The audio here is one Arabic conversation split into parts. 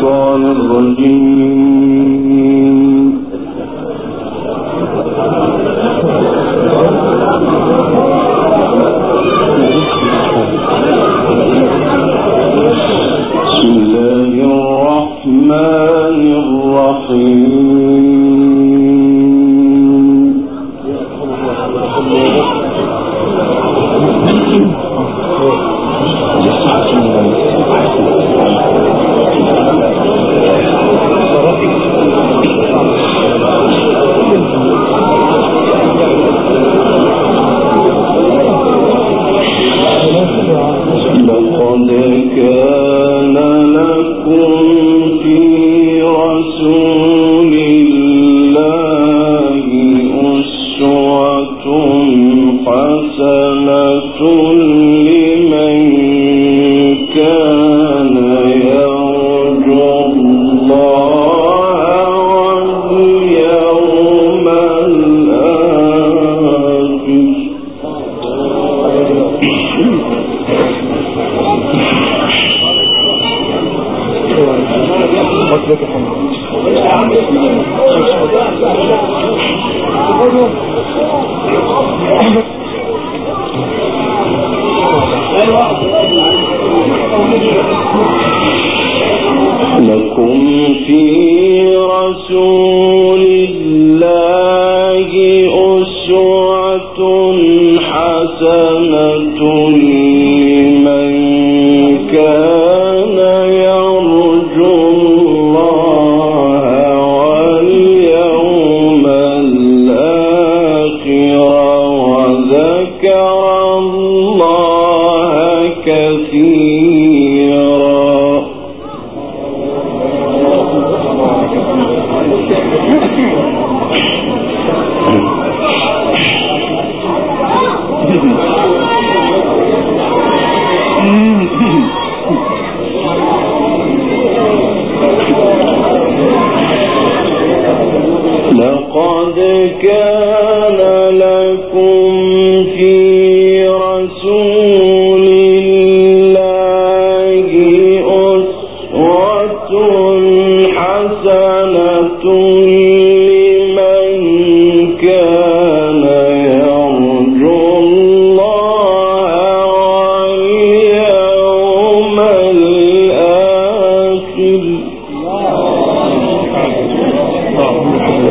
الشيطان الرجيم. لكم في رسول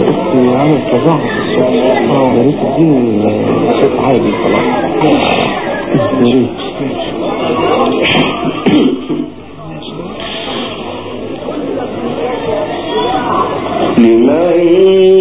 أختي لمن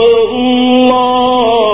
اللہ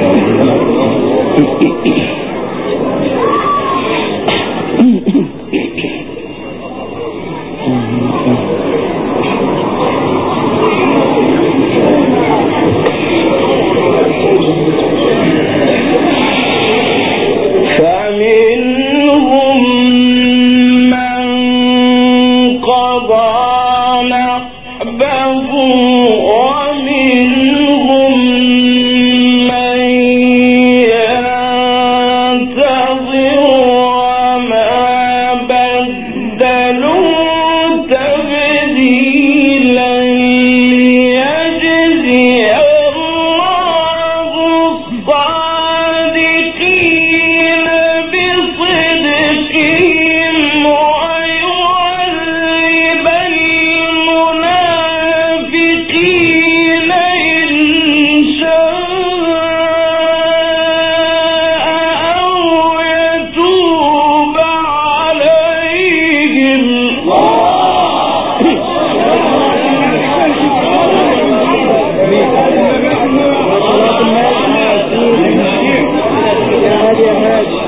فمنهم Amém.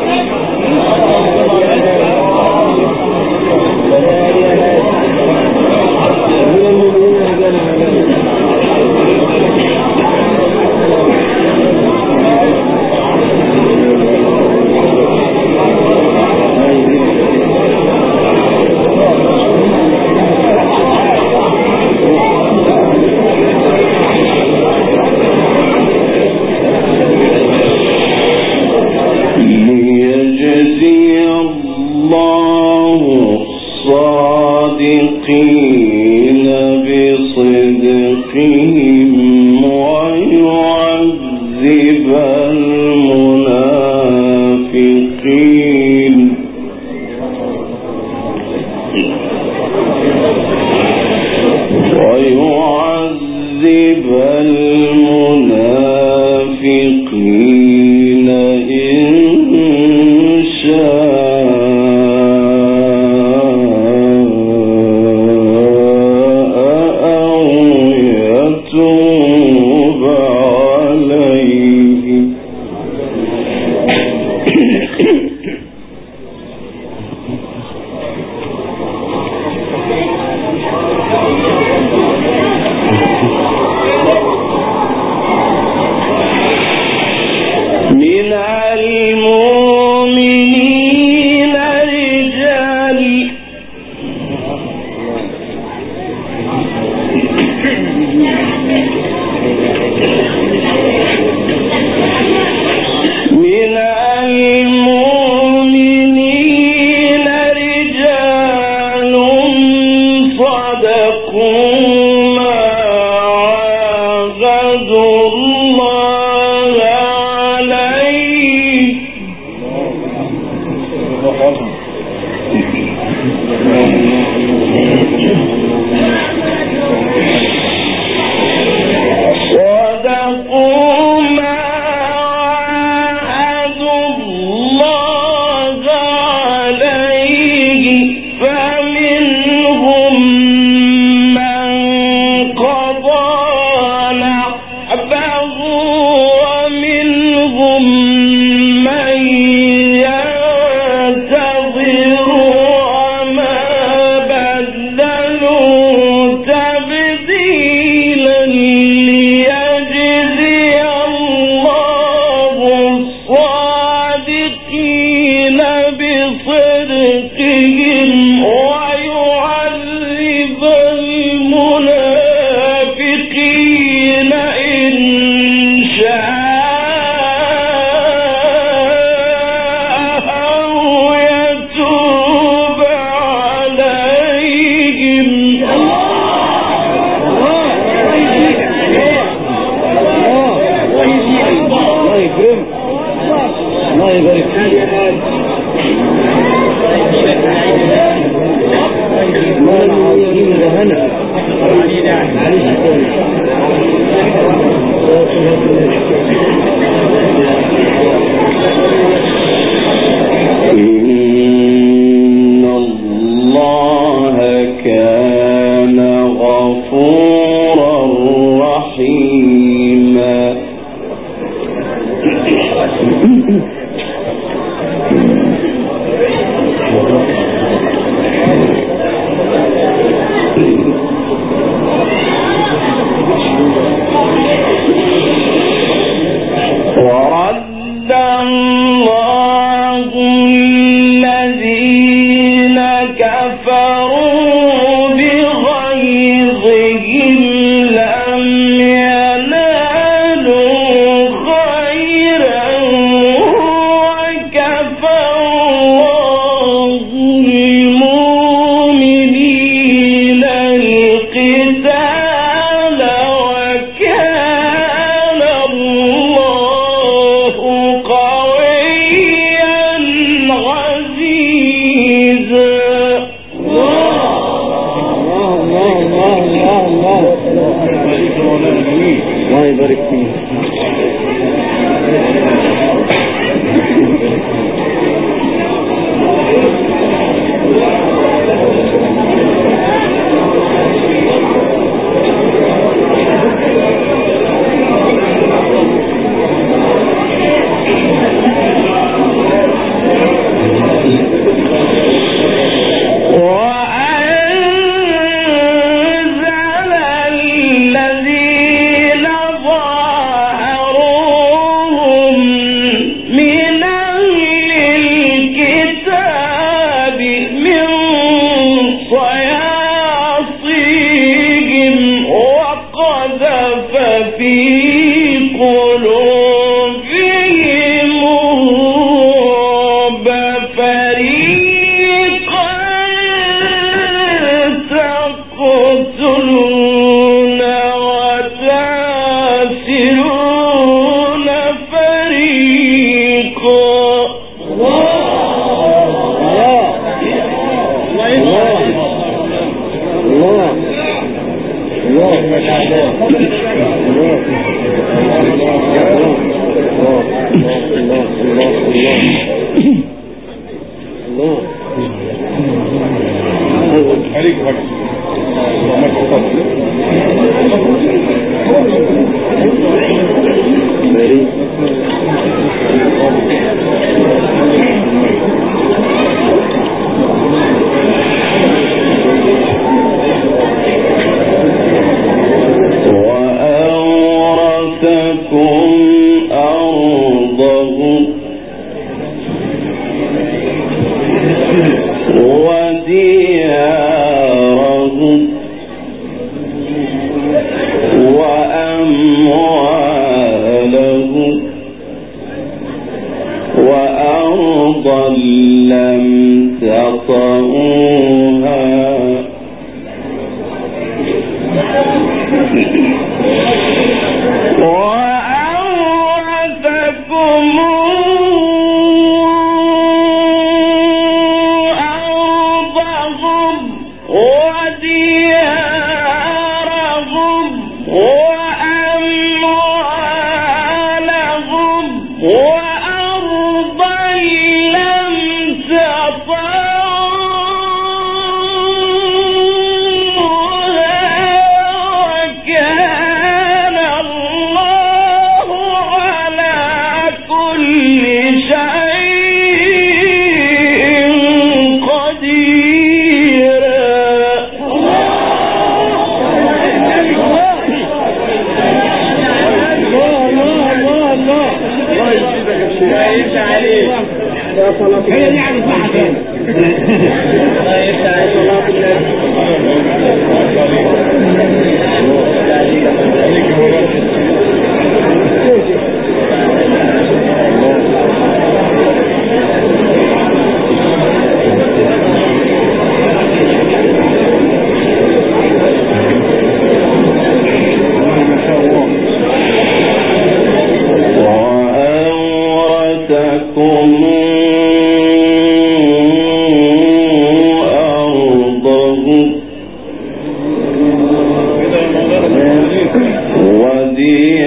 ودی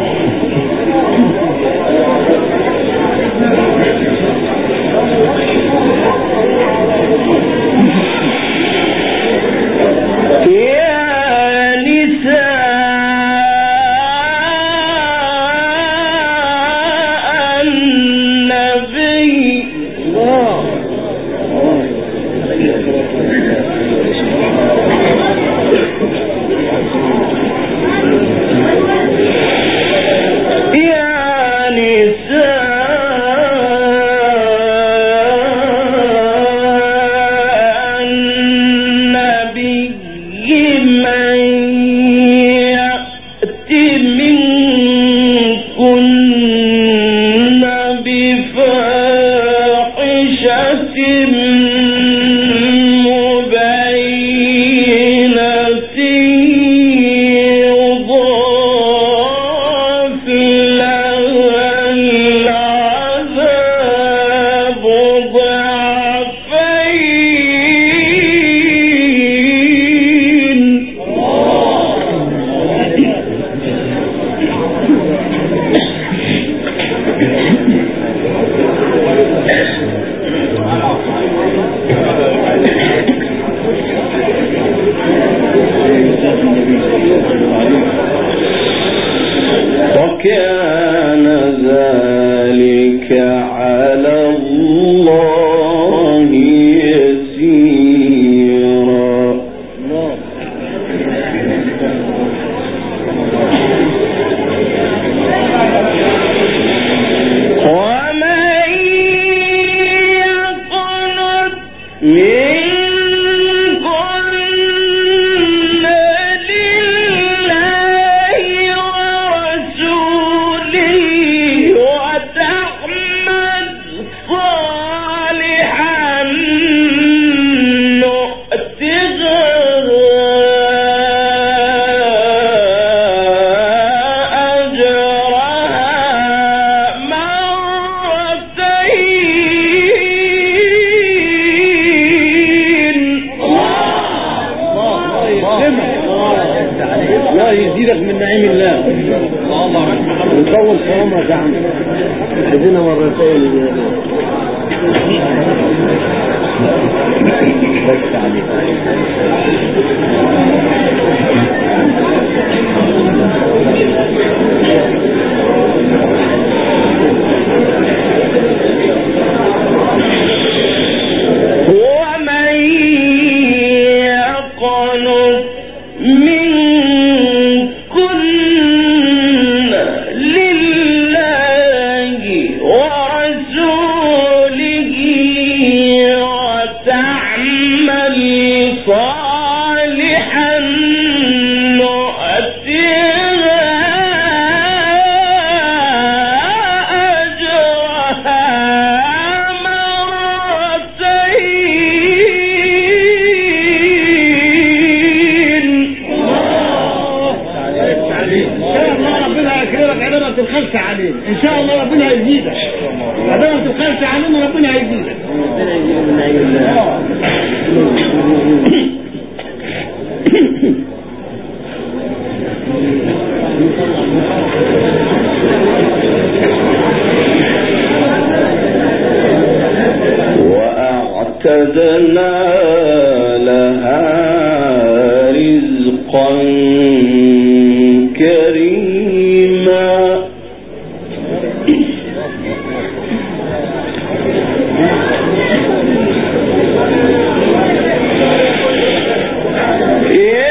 يا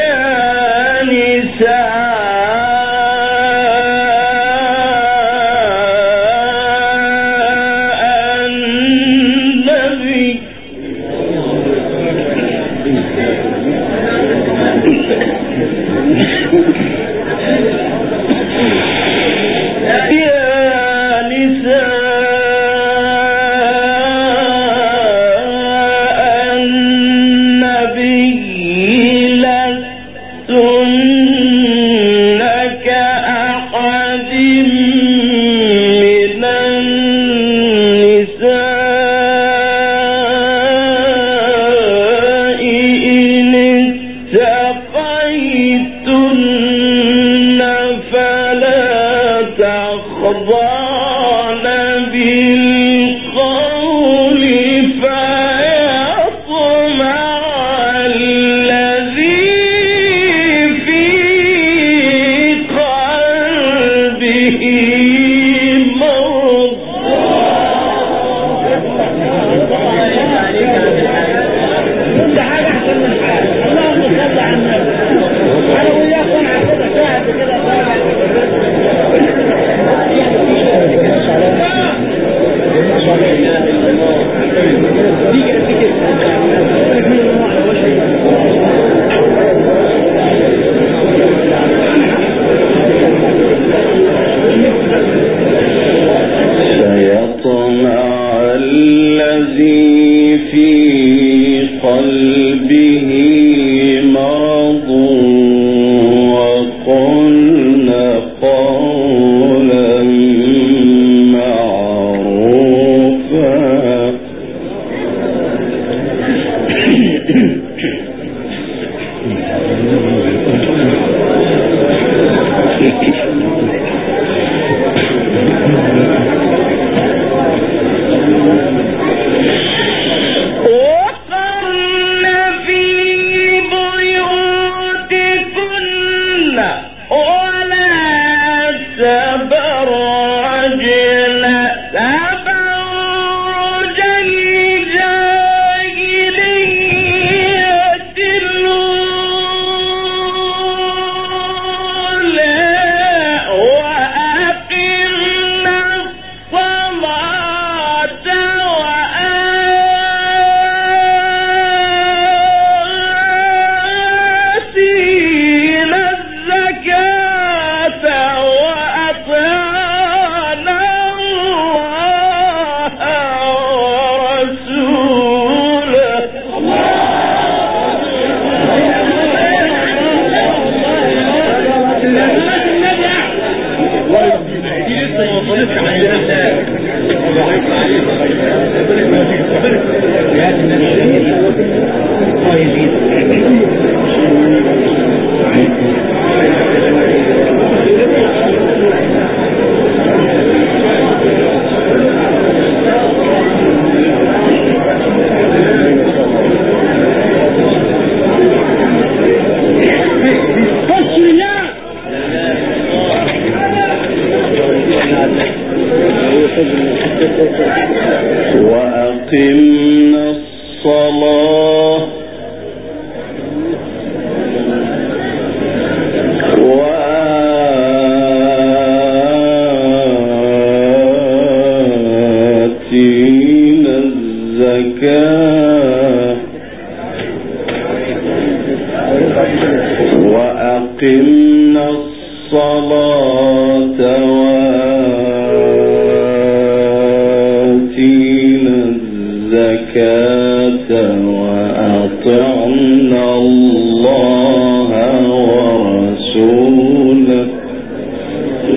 الزكاة وأطعنا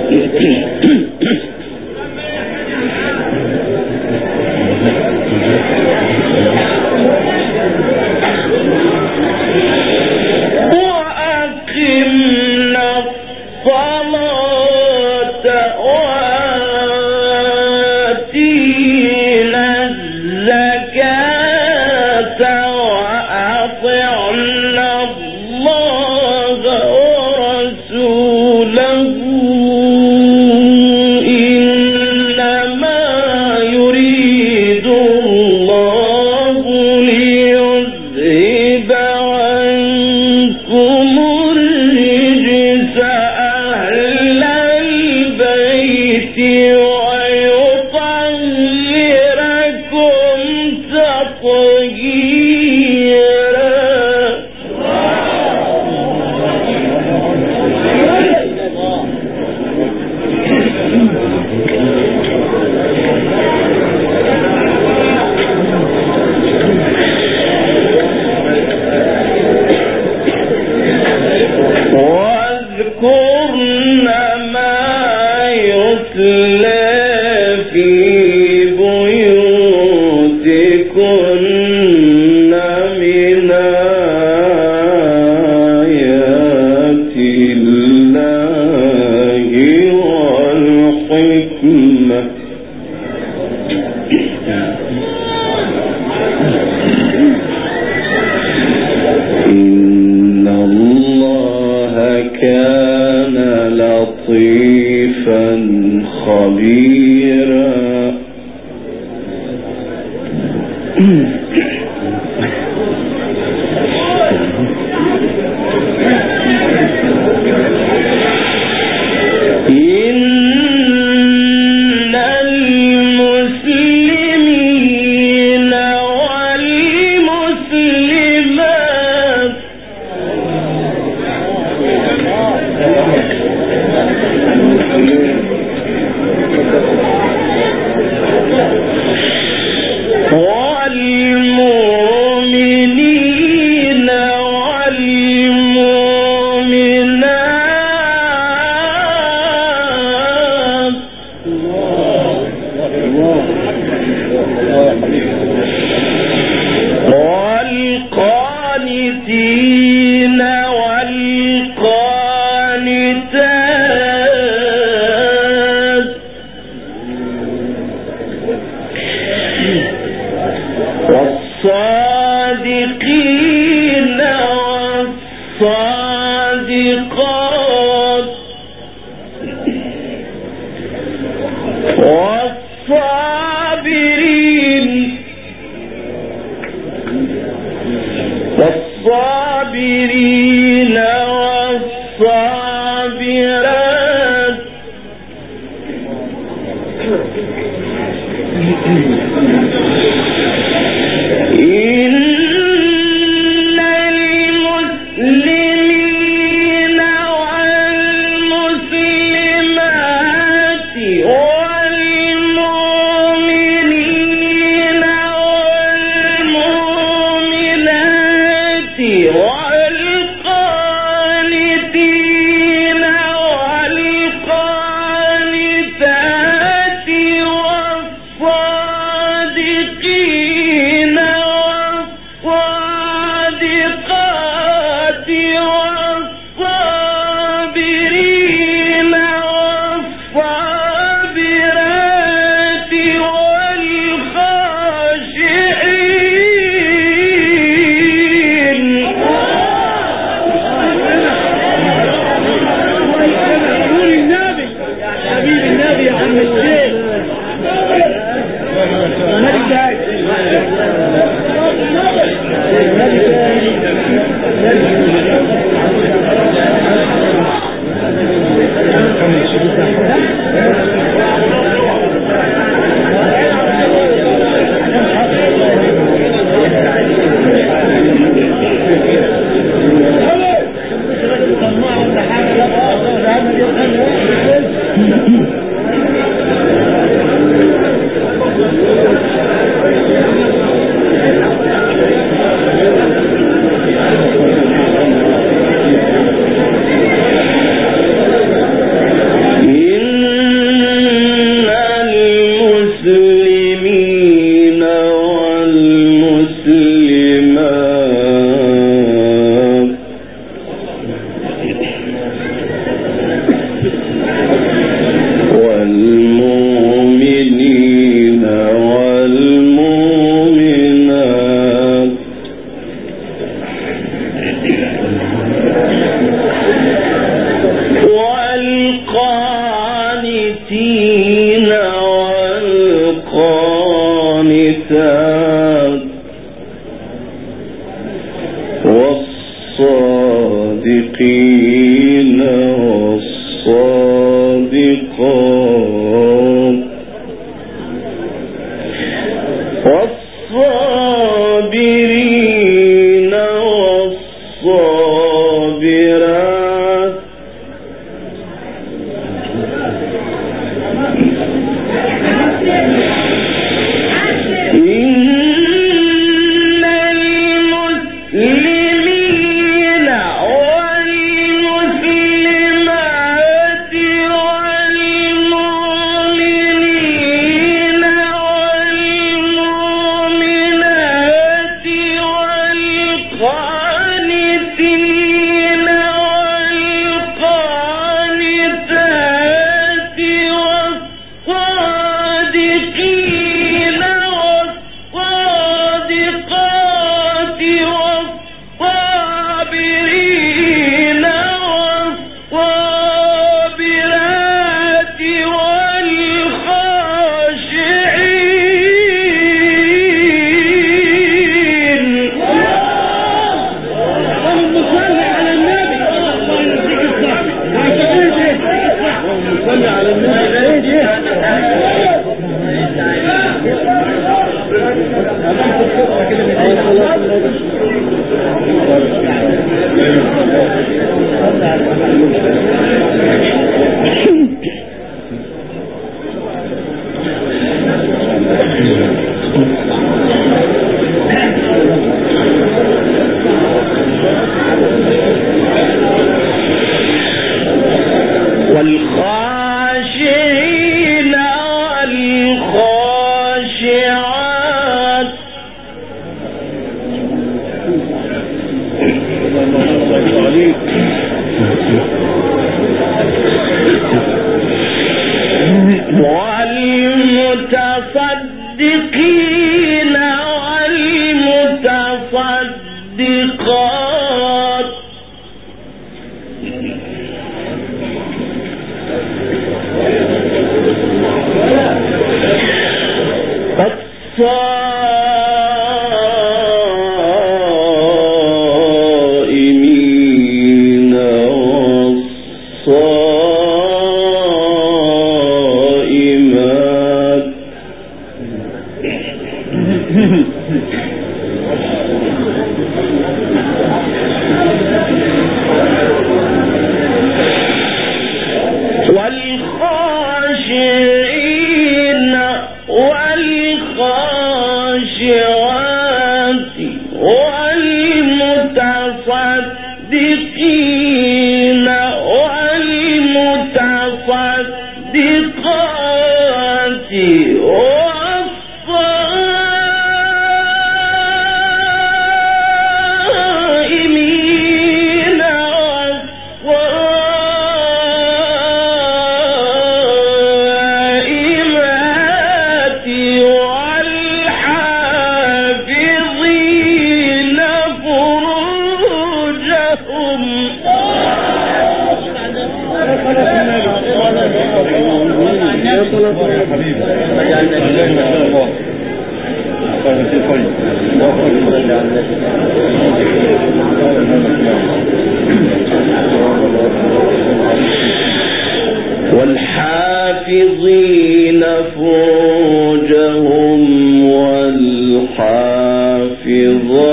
ورسوله في والقانتين والصادقين